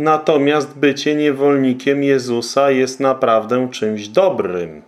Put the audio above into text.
Natomiast bycie niewolnikiem Jezusa jest naprawdę czymś dobrym.